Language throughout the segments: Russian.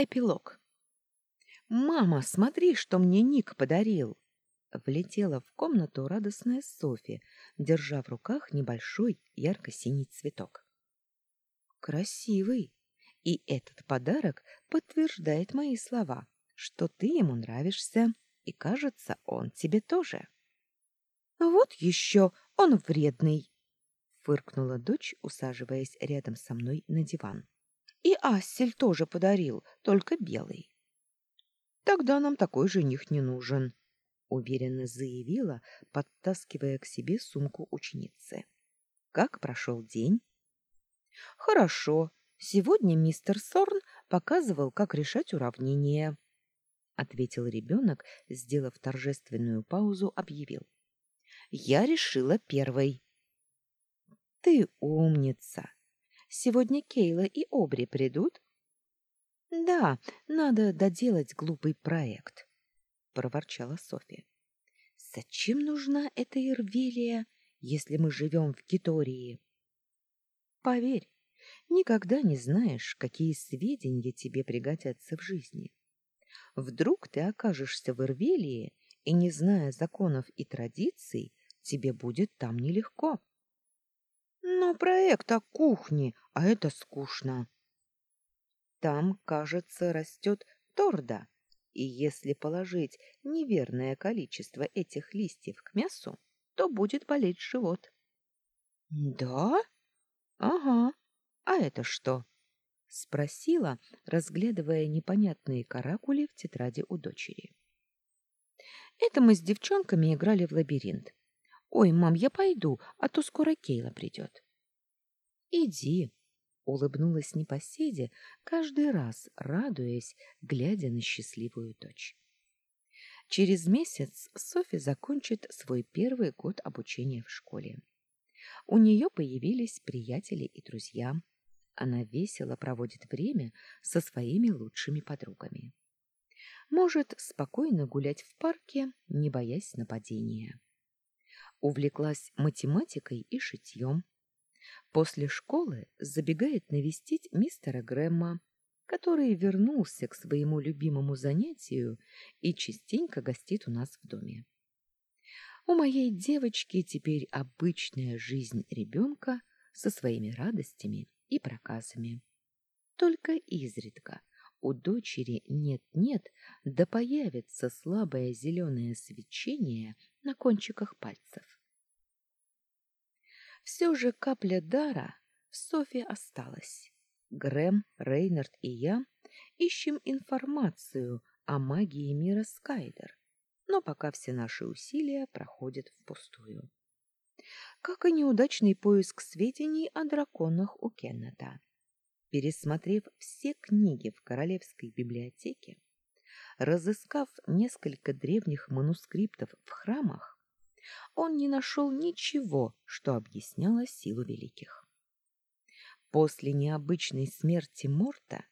Эпилог. «Мама, смотри, что мне Ник подарил!» Влетела в комнату радостная Софи, держа в руках небольшой ярко-синий цветок. «Красивый! И этот подарок подтверждает мои слова, что ты ему нравишься, и, кажется, он тебе тоже». «Вот еще! Он вредный!» — фыркнула дочь, усаживаясь рядом со мной на диван. И Ассель тоже подарил, только белый. Тогда нам такой жених не нужен, уверенно заявила, подтаскивая к себе сумку ученицы. Как прошел день? Хорошо. Сегодня мистер Сорн показывал, как решать уравнения, ответил ребенок, сделав торжественную паузу, объявил. Я решила первой. Ты умница, Сегодня Кейла и Обри придут? Да, надо доделать глупый проект, проворчала София. Зачем нужна эта Ирвелия, если мы живем в Гитории? Поверь, никогда не знаешь, какие сведения тебе пригодятся в жизни. Вдруг ты окажешься в Ирвелии, и, не зная законов и традиций, тебе будет там нелегко. Ну, проект о кухне, а это скучно. Там, кажется, растет торда, и если положить неверное количество этих листьев к мясу, то будет болеть живот. Да? Ага. А это что? спросила, разглядывая непонятные каракули в тетради у дочери. Это мы с девчонками играли в лабиринт. Ой, мам, я пойду, а то скоро Кейла придет. Иди, улыбнулась непоседе, каждый раз радуясь, глядя на счастливую дочь. Через месяц Софи закончит свой первый год обучения в школе. У нее появились приятели и друзья. Она весело проводит время со своими лучшими подругами. Может спокойно гулять в парке, не боясь нападения увлеклась математикой и шитьем. После школы забегает навестить мистера Грэмма, который вернулся к своему любимому занятию и частенько гостит у нас в доме. У моей девочки теперь обычная жизнь ребенка со своими радостями и проказами. Только изредка у дочери нет-нет, да появится слабое зеленое свечение на кончиках пальцев. Все же капля дара в Софи осталась. Грэм, Рейнард и я ищем информацию о магии мира Скайдер, но пока все наши усилия проходят впустую. Как и неудачный поиск сведений о драконах у Кеннета. Пересмотрев все книги в Королевской библиотеке, разыскав несколько древних манускриптов в храмах, он не нашел ничего, что объясняло силу великих. После необычной смерти Морта,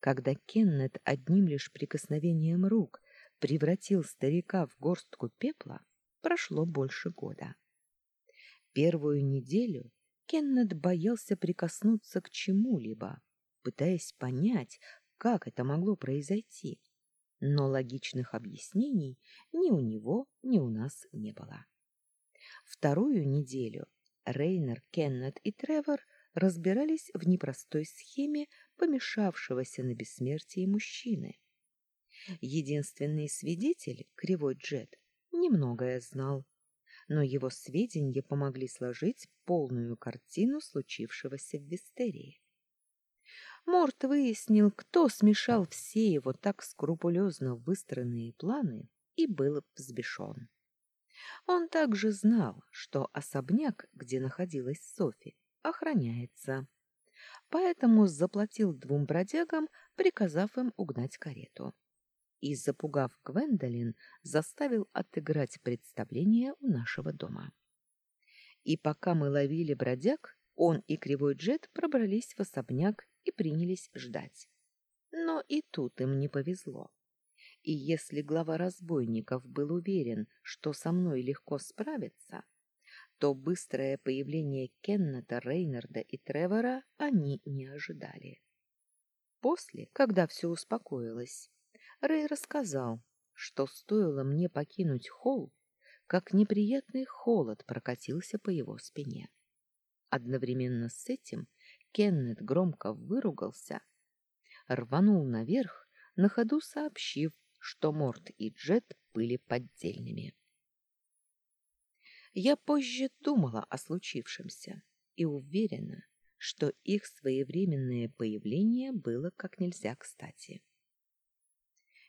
когда Кеннет одним лишь прикосновением рук превратил старика в горстку пепла, прошло больше года. Первую неделю Кеннет боялся прикоснуться к чему-либо, пытаясь понять, как это могло произойти. Но логичных объяснений ни у него, ни у нас не было. Вторую неделю Рейнер, Кеннет и Тревор разбирались в непростой схеме помешавшегося на бессмертии мужчины. Единственный свидетель, Кривой Джет, немногое знал но его сведения помогли сложить полную картину случившегося в Вестерии. Морт выяснил, кто смешал все его так скрупулезно выстроенные планы и был взбешен. Он также знал, что особняк, где находилась Софи, охраняется, поэтому заплатил двум бродягам, приказав им угнать карету и, запугав Гвендолин, заставил отыграть представление у нашего дома. И пока мы ловили бродяг, он и Кривой Джет пробрались в особняк и принялись ждать. Но и тут им не повезло. И если глава разбойников был уверен, что со мной легко справиться, то быстрое появление Кеннета, Рейнарда и Тревора они не ожидали. После, когда все успокоилось, Рэй рассказал, что стоило мне покинуть холл, как неприятный холод прокатился по его спине. Одновременно с этим Кеннет громко выругался, рванул наверх, на ходу сообщив, что Морт и Джет были поддельными. Я позже думала о случившемся и уверена, что их своевременное появление было как нельзя кстати.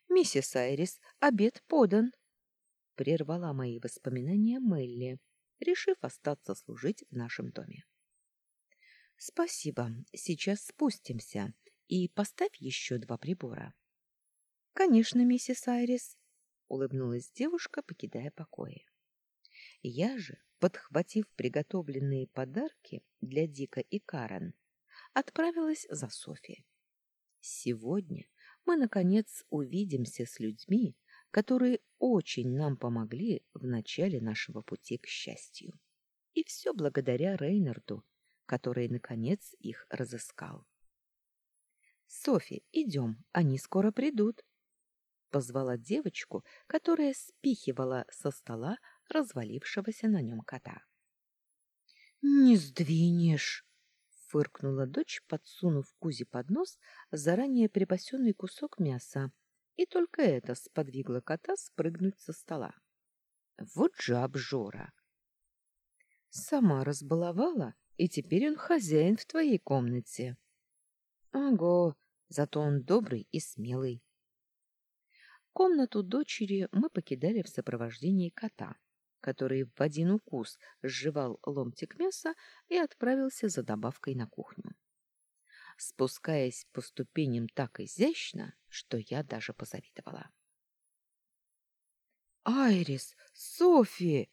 «Миссис Айрис, обед подан!» — прервала мои воспоминания Мелли, решив остаться служить в нашем доме. «Спасибо, сейчас спустимся и поставь еще два прибора». «Конечно, миссис Айрис», — улыбнулась девушка, покидая покои. Я же, подхватив приготовленные подарки для Дика и Карен, отправилась за Софи. Сегодня мы, наконец, увидимся с людьми, которые очень нам помогли в начале нашего пути к счастью. И все благодаря Рейнарду, который, наконец, их разыскал. «Софи, идем, они скоро придут», — позвала девочку, которая спихивала со стола развалившегося на нем кота. «Не сдвинешь!» — фыркнула дочь, подсунув Кузе под нос заранее припасенный кусок мяса, и только это сподвигло кота спрыгнуть со стола. Вот же обжора! Сама разбаловала, и теперь он хозяин в твоей комнате. Ого, зато он добрый и смелый. Комнату дочери мы покидали в сопровождении кота который в один укус сживал ломтик мяса и отправился за добавкой на кухню. Спускаясь по ступеням так изящно, что я даже позавидовала. «Айрис! Софи!»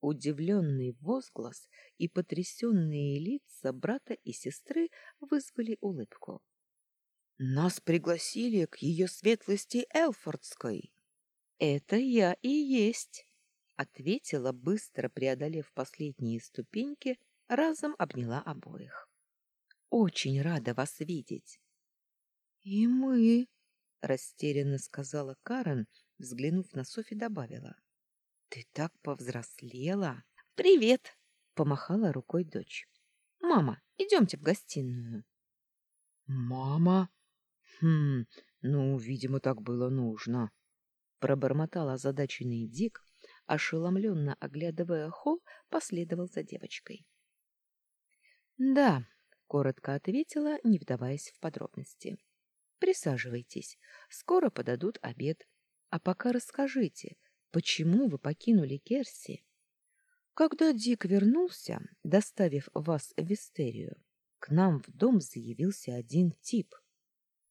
Удивленный возглас и потрясенные лица брата и сестры вызвали улыбку. «Нас пригласили к ее светлости Элфордской!» «Это я и есть!» ответила, быстро преодолев последние ступеньки, разом обняла обоих. Очень рада вас видеть. И мы, растерянно сказала Карен, взглянув на Софи, добавила: Ты так повзрослела. Привет, помахала рукой дочь. Мама, идемте в гостиную. Мама? Хм, ну, видимо, так было нужно, пробормотал озадаченный Дик, ошеломленно оглядывая холл, последовал за девочкой. «Да», — коротко ответила, не вдаваясь в подробности. «Присаживайтесь, скоро подадут обед. А пока расскажите, почему вы покинули Керси?» Когда Дик вернулся, доставив вас в Вистерию, к нам в дом заявился один тип.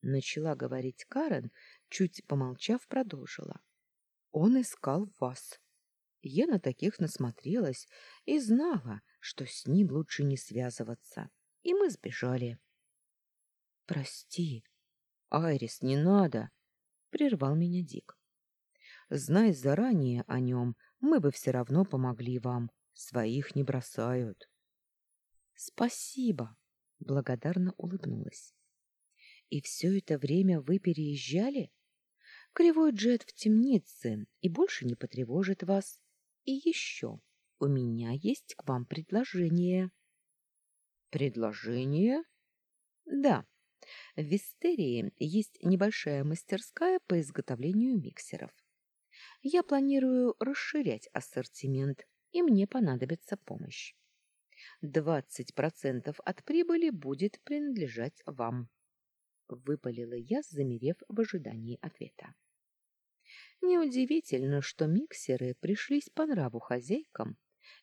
Начала говорить Карен, чуть помолчав, продолжила. Он искал вас. Я на таких насмотрелась и знала, что с ним лучше не связываться. И мы сбежали. Прости, Айрис, не надо, прервал меня Дик. Знай заранее о нем, мы бы все равно помогли вам. Своих не бросают. Спасибо, благодарно улыбнулась. И все это время вы переезжали? Кривой джет в темнице и больше не потревожит вас. И еще, у меня есть к вам предложение. Предложение? Да. В Вистерии есть небольшая мастерская по изготовлению миксеров. Я планирую расширять ассортимент, и мне понадобится помощь. 20% от прибыли будет принадлежать вам. Выпалила я, замерев в ожидании ответа. Неудивительно, что миксеры пришлись по нраву хозяйкам,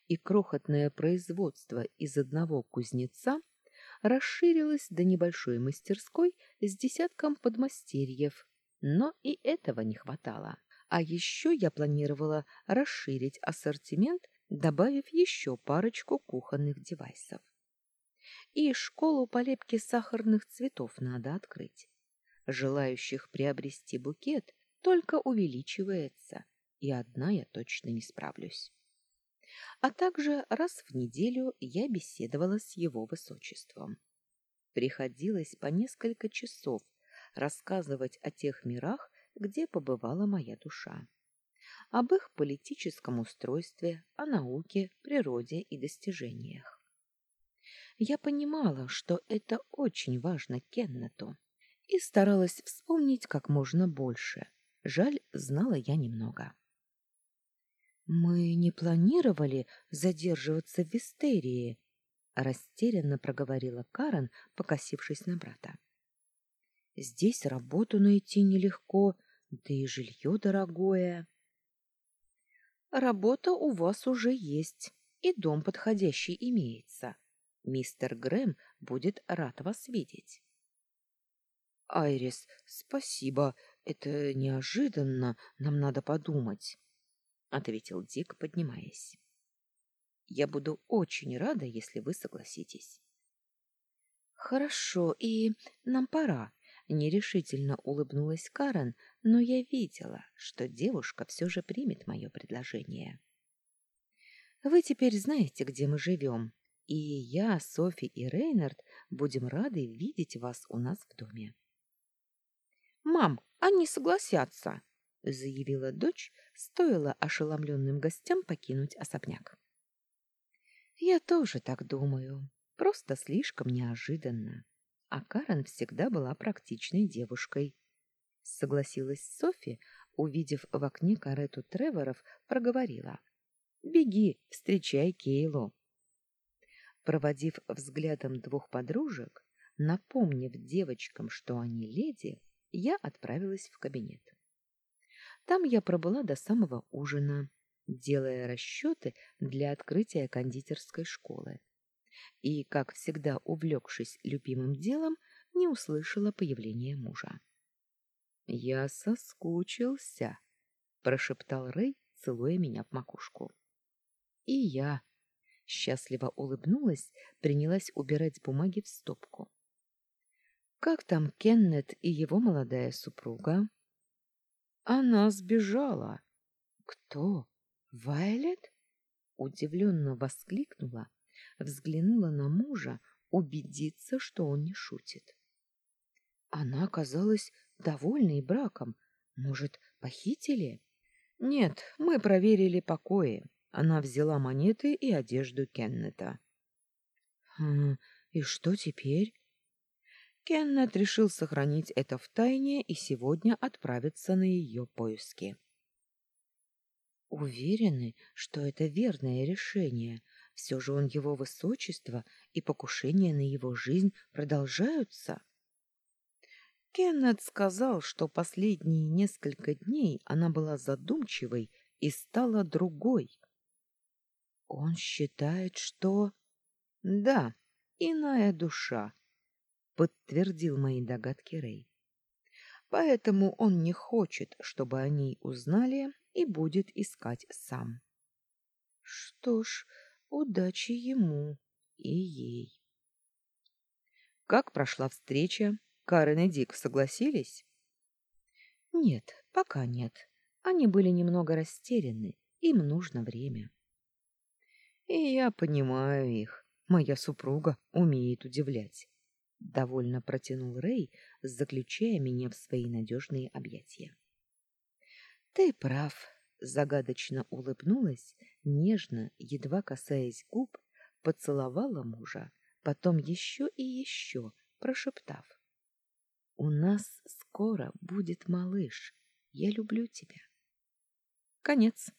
и крохотное производство из одного кузнеца расширилось до небольшой мастерской с десятком подмастерьев, но и этого не хватало. А еще я планировала расширить ассортимент, добавив еще парочку кухонных девайсов. И школу по лепке сахарных цветов надо открыть. Желающих приобрести букет только увеличивается, и одна я точно не справлюсь. А также раз в неделю я беседовала с его высочеством. Приходилось по несколько часов рассказывать о тех мирах, где побывала моя душа, об их политическом устройстве, о науке, природе и достижениях. Я понимала, что это очень важно Кеннету, и старалась вспомнить как можно больше. Жаль, знала я немного. Мы не планировали задерживаться в Вистерии, растерянно проговорила Карен, покосившись на брата. Здесь работу найти нелегко, да и жилье дорогое. Работа у вас уже есть, и дом подходящий имеется. Мистер Грэм будет рад вас видеть. Айрис, спасибо. Это неожиданно, нам надо подумать, ответил Дик, поднимаясь. Я буду очень рада, если вы согласитесь. Хорошо, и нам пора. Нерешительно улыбнулась Карен, но я видела, что девушка все же примет мое предложение. Вы теперь знаете, где мы живем, и я, Софи и Рейнард будем рады видеть вас у нас в доме. Мам, они согласятся, заявила дочь, стоило ошеломленным гостям покинуть особняк. Я тоже так думаю. Просто слишком неожиданно. А Карен всегда была практичной девушкой. Согласилась Софи, увидев в окне карету Треворов, проговорила. «Беги, встречай Кейлу». Проводив взглядом двух подружек, напомнив девочкам, что они леди, я отправилась в кабинет. Там я пробыла до самого ужина, делая расчеты для открытия кондитерской школы. И, как всегда увлекшись любимым делом, не услышала появления мужа. «Я соскучился», — прошептал Рэй, целуя меня в макушку. «И я», — счастливо улыбнулась, принялась убирать бумаги в стопку. «Как там Кеннет и его молодая супруга?» «Она сбежала». «Кто?» Вайлет? Удивленно воскликнула, взглянула на мужа, убедиться, что он не шутит. Она казалась довольной браком. Может, похитили? Нет, мы проверили покои. Она взяла монеты и одежду Кеннета. Хм, и что теперь? Кеннет решил сохранить это в тайне и сегодня отправиться на ее поиски. Уверены, что это верное решение. Все же он его высочество, и покушения на его жизнь продолжаются. Кеннет сказал, что последние несколько дней она была задумчивой и стала другой. Он считает, что... Да, иная душа, подтвердил мои догадки Рэй. Поэтому он не хочет, чтобы они узнали и будет искать сам. Что ж, удачи ему и ей. Как прошла встреча? Карен и Дик согласились? Нет, пока нет. Они были немного растеряны, им нужно время. И я понимаю их. Моя супруга умеет удивлять. Довольно протянул Рэй, заключая меня в свои надежные объятия. Ты прав, загадочно улыбнулась, нежно, едва касаясь губ, поцеловала мужа, потом еще и еще, прошептав: "У нас скоро будет малыш. Я люблю тебя". Конец.